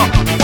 Dios.